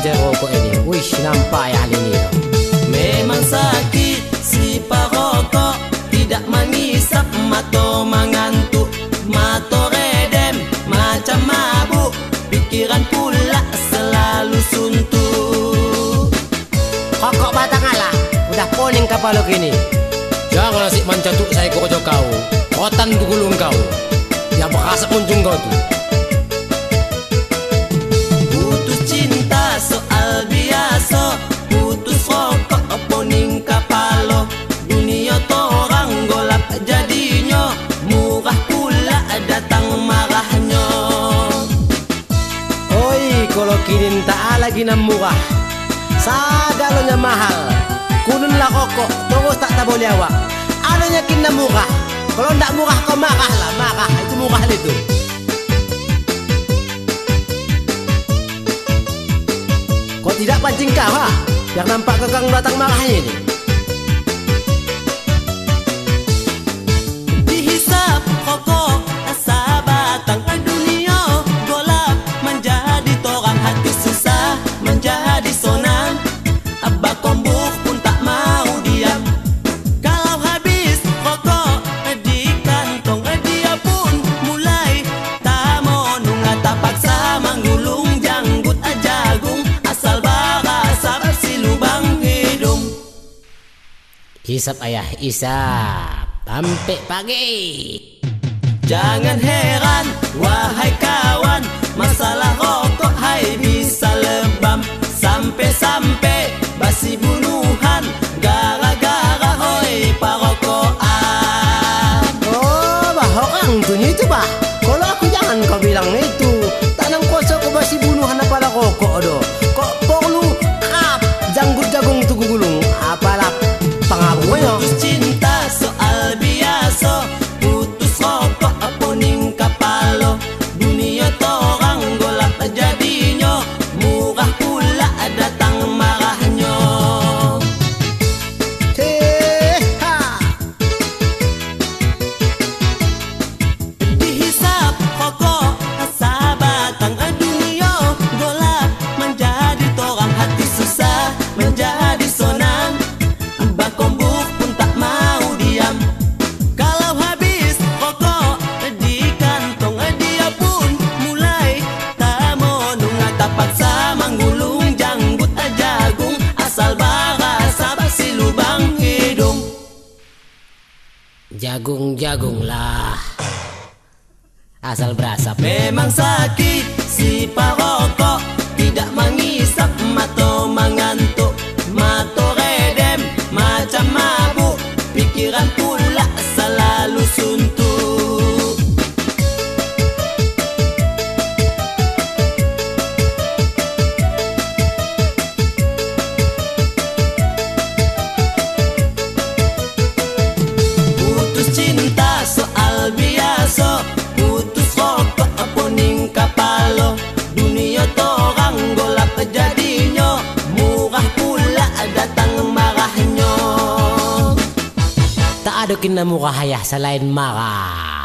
aja rokok ini. Wih nampak ya ini. Memang sakit si perokok Tidak mengisap mato mengantuk. Mato redem macam mabuk. Pikiran pula selalu suntuk. Kokok batang ala Udah poning kapal lo kini Jangan asik mencatuk saya kau kau. Kotan gulung kau Yang bekas unjung kau tuh lagi nam murah. Sagalonya mahal. Kunun lah kokok Terus tak tak boleh awak. Adanya kini murah. Kalau ndak murah kau marah lah Marah. Itu murah itu. Kau tidak pancing kau ha? Yang nampak kekang datang marahnya ini Hisap ayah isap Sampai pagi Jangan heran, wahai kawan Masalah rokok hai bisa lebam Sampai-sampai basi bunuhan Gara-gara hoi parokokan Oh, bah orang tu ni tu bah. Kalau aku jangan kau bilang itu. Jagung-jagung lah. Asal berasap. Memang sakit si parokok Tak ada kena murah ayah selain marah.